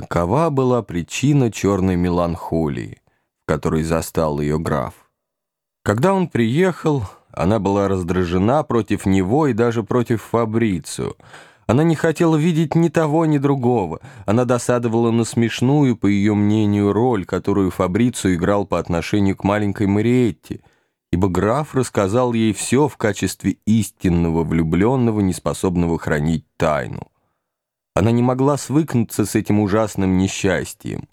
Такова была причина черной меланхолии, в которой застал ее граф. Когда он приехал, она была раздражена против него и даже против Фабрицу. Она не хотела видеть ни того, ни другого. Она досадовала на смешную, по ее мнению, роль, которую Фабрицу играл по отношению к маленькой Мариетте, ибо граф рассказал ей все в качестве истинного влюбленного, неспособного хранить тайну. Она не могла свыкнуться с этим ужасным несчастьем.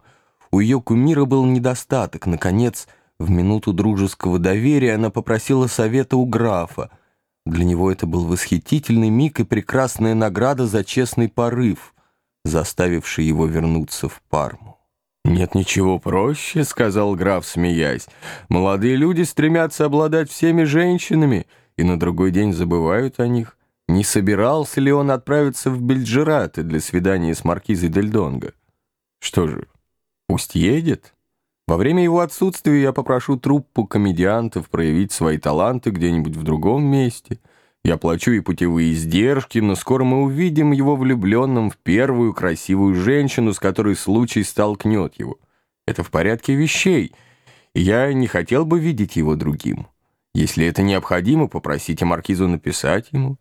У ее кумира был недостаток. Наконец, в минуту дружеского доверия она попросила совета у графа. Для него это был восхитительный миг и прекрасная награда за честный порыв, заставивший его вернуться в Парму. «Нет ничего проще», — сказал граф, смеясь. «Молодые люди стремятся обладать всеми женщинами и на другой день забывают о них. Не собирался ли он отправиться в Бельджираты для свидания с маркизой Дель Донго? Что же, пусть едет. Во время его отсутствия я попрошу труппу комедиантов проявить свои таланты где-нибудь в другом месте. Я плачу и путевые издержки, но скоро мы увидим его влюбленным в первую красивую женщину, с которой случай столкнет его. Это в порядке вещей, я не хотел бы видеть его другим. Если это необходимо, попросите маркизу написать ему.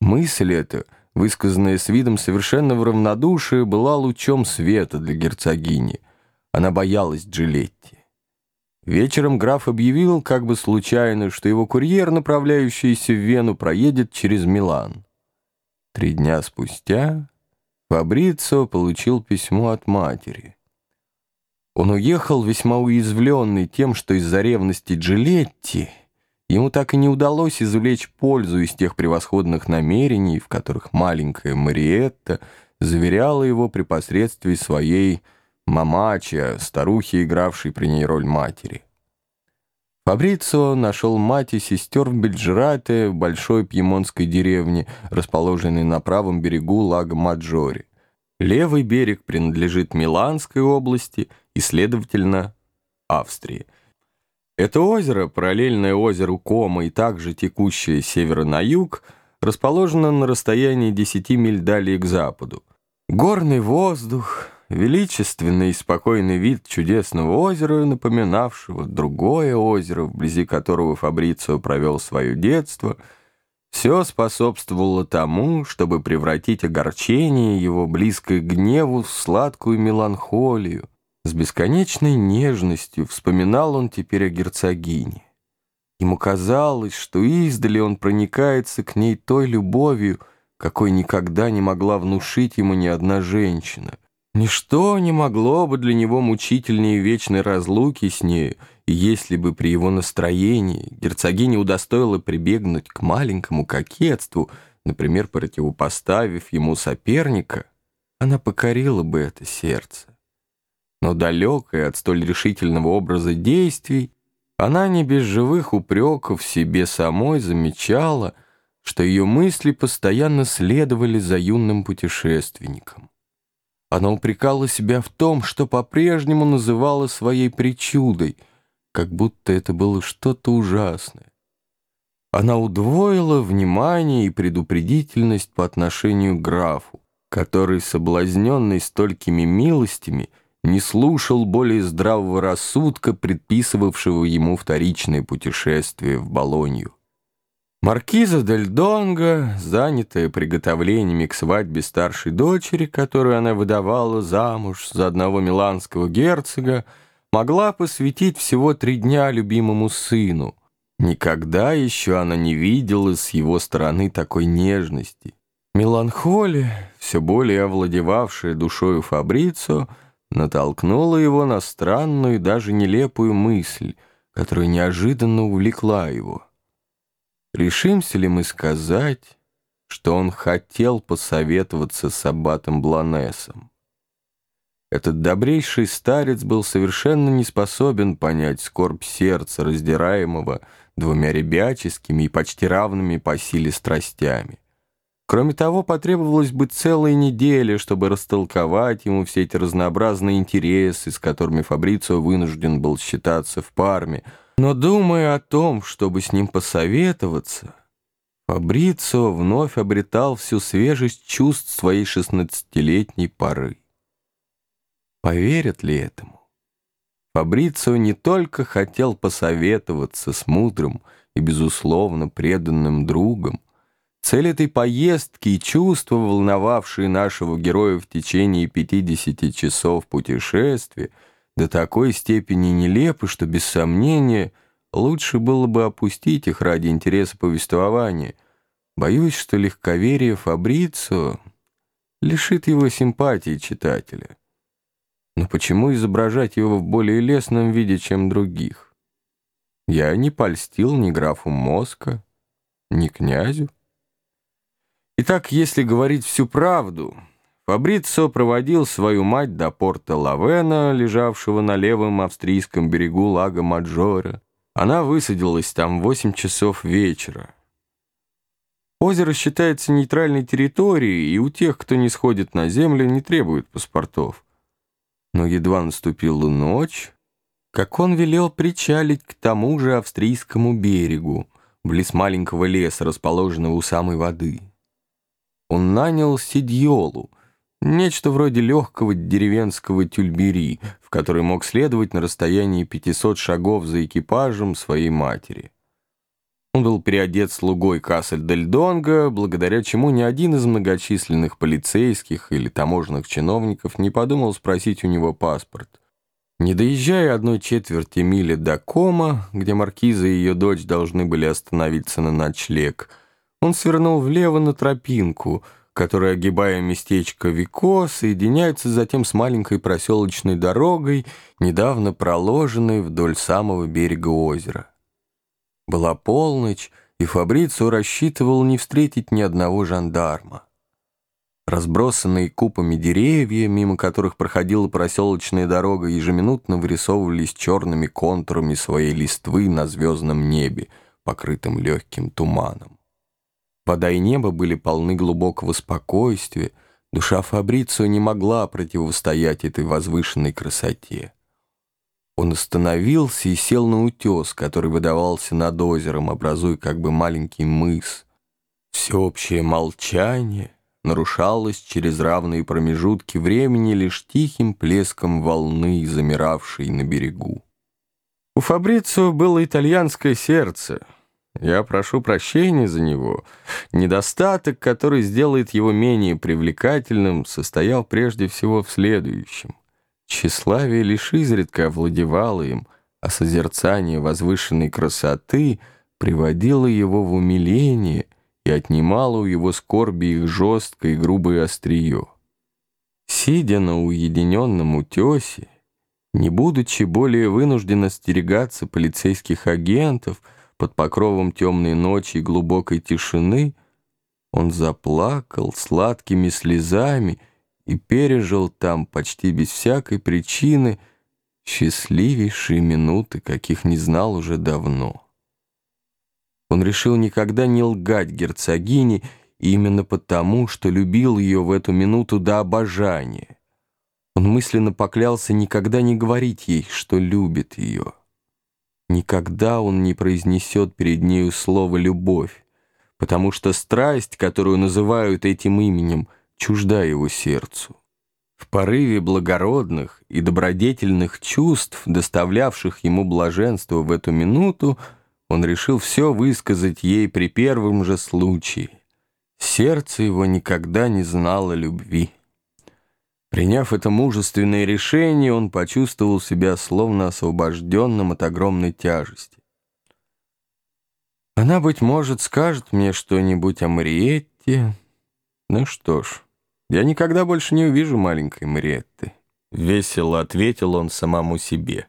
Мысль эта, высказанная с видом совершенного равнодушия, была лучом света для герцогини. Она боялась Джилетти. Вечером граф объявил, как бы случайно, что его курьер, направляющийся в Вену, проедет через Милан. Три дня спустя Фабрицио получил письмо от матери. Он уехал весьма уязвленный тем, что из-за ревности Джилетти Ему так и не удалось извлечь пользу из тех превосходных намерений, в которых маленькая Мариетта заверяла его при посредстве своей мамача, старухи, игравшей при ней роль матери. Фабрицио нашел мать и сестер в Бельджирате, большой пьемонтской деревне, расположенной на правом берегу лага Маджори. Левый берег принадлежит Миланской области и, следовательно, Австрии. Это озеро, параллельное озеру Кома и также текущее с севера на юг, расположено на расстоянии 10 миль далее к западу. Горный воздух, величественный и спокойный вид чудесного озера, напоминавшего другое озеро, вблизи которого Фабрицио провел свое детство, все способствовало тому, чтобы превратить огорчение его, близкое к гневу, в сладкую меланхолию, с бесконечной нежностью вспоминал он теперь о герцогине. Ему казалось, что издали он проникается к ней той любовью, какой никогда не могла внушить ему ни одна женщина. Ничто не могло бы для него мучительнее вечной разлуки с нею, и если бы при его настроении герцогиня удостоила прибегнуть к маленькому кокетству, например, противопоставив ему соперника, она покорила бы это сердце но далекая от столь решительного образа действий, она не без живых упреков себе самой замечала, что ее мысли постоянно следовали за юным путешественником. Она упрекала себя в том, что по-прежнему называла своей причудой, как будто это было что-то ужасное. Она удвоила внимание и предупредительность по отношению к графу, который, соблазненный столькими милостями, не слушал более здравого рассудка, предписывавшего ему вторичное путешествие в Болонью. Маркиза Дель Донго, занятая приготовлениями к свадьбе старшей дочери, которую она выдавала замуж за одного миланского герцога, могла посвятить всего три дня любимому сыну. Никогда еще она не видела с его стороны такой нежности. Меланхолия, все более овладевавшая душою Фабрицо, натолкнула его на странную и даже нелепую мысль, которая неожиданно увлекла его. Решимся ли мы сказать, что он хотел посоветоваться с аббатом Бланесом? Этот добрейший старец был совершенно не способен понять скорбь сердца, раздираемого двумя ребяческими и почти равными по силе страстями. Кроме того, потребовалась бы целая неделя, чтобы растолковать ему все эти разнообразные интересы, с которыми Фабрицио вынужден был считаться в Парме. Но думая о том, чтобы с ним посоветоваться, Фабрицио вновь обретал всю свежесть чувств своей шестнадцатилетней поры. Поверят ли этому? Фабрицио не только хотел посоветоваться с мудрым и, безусловно, преданным другом, Цель этой поездки и чувства, волновавшие нашего героя в течение 50 часов путешествия, до такой степени нелепы, что, без сомнения, лучше было бы опустить их ради интереса повествования. Боюсь, что легковерие Фабрицио лишит его симпатии читателя. Но почему изображать его в более лесном виде, чем других? Я не польстил ни графу Моска, ни князю. Итак, если говорить всю правду, Фабрицо проводил свою мать до порта Лавена, лежавшего на левом австрийском берегу лага Маджора. Она высадилась там в 8 часов вечера. Озеро считается нейтральной территорией, и у тех, кто не сходит на землю, не требует паспортов. Но едва наступила ночь, как он велел причалить к тому же австрийскому берегу, близ маленького леса, расположенного у самой воды он нанял сидьолу, нечто вроде легкого деревенского тюльбери, в который мог следовать на расстоянии 500 шагов за экипажем своей матери. Он был переодет слугой Кассель-дель-Донга, благодаря чему ни один из многочисленных полицейских или таможенных чиновников не подумал спросить у него паспорт. Не доезжая одной четверти мили до Кома, где маркиза и ее дочь должны были остановиться на ночлег, он свернул влево на тропинку, которая, огибая местечко Вико, соединяется затем с маленькой проселочной дорогой, недавно проложенной вдоль самого берега озера. Была полночь, и Фабрицио рассчитывал не встретить ни одного жандарма. Разбросанные купами деревья, мимо которых проходила проселочная дорога, ежеминутно вырисовывались черными контурами своей листвы на звездном небе, покрытым легким туманом. Вода и небо были полны глубокого спокойствия, душа Фабрицио не могла противостоять этой возвышенной красоте. Он остановился и сел на утес, который выдавался над озером, образуя как бы маленький мыс. Всеобщее молчание нарушалось через равные промежутки времени лишь тихим плеском волны, замиравшей на берегу. У Фабрицио было итальянское сердце — я прошу прощения за него. Недостаток, который сделает его менее привлекательным, состоял прежде всего в следующем. Тщеславие лишь изредка овладевало им, а созерцание возвышенной красоты приводило его в умиление и отнимало у его скорби их жесткое и грубое острие. Сидя на уединенном утесе, не будучи более вынужден остерегаться полицейских агентов, под покровом темной ночи и глубокой тишины, он заплакал сладкими слезами и пережил там почти без всякой причины счастливейшие минуты, каких не знал уже давно. Он решил никогда не лгать герцогине именно потому, что любил ее в эту минуту до обожания. Он мысленно поклялся никогда не говорить ей, что любит ее. Никогда он не произнесет перед нею слово «любовь», потому что страсть, которую называют этим именем, чужда его сердцу. В порыве благородных и добродетельных чувств, доставлявших ему блаженство в эту минуту, он решил все высказать ей при первом же случае. Сердце его никогда не знало любви. Приняв это мужественное решение, он почувствовал себя словно освобожденным от огромной тяжести. Она, быть может, скажет мне что-нибудь о Мариетте. Ну что ж, я никогда больше не увижу маленькой Мариетты. Весело ответил он самому себе.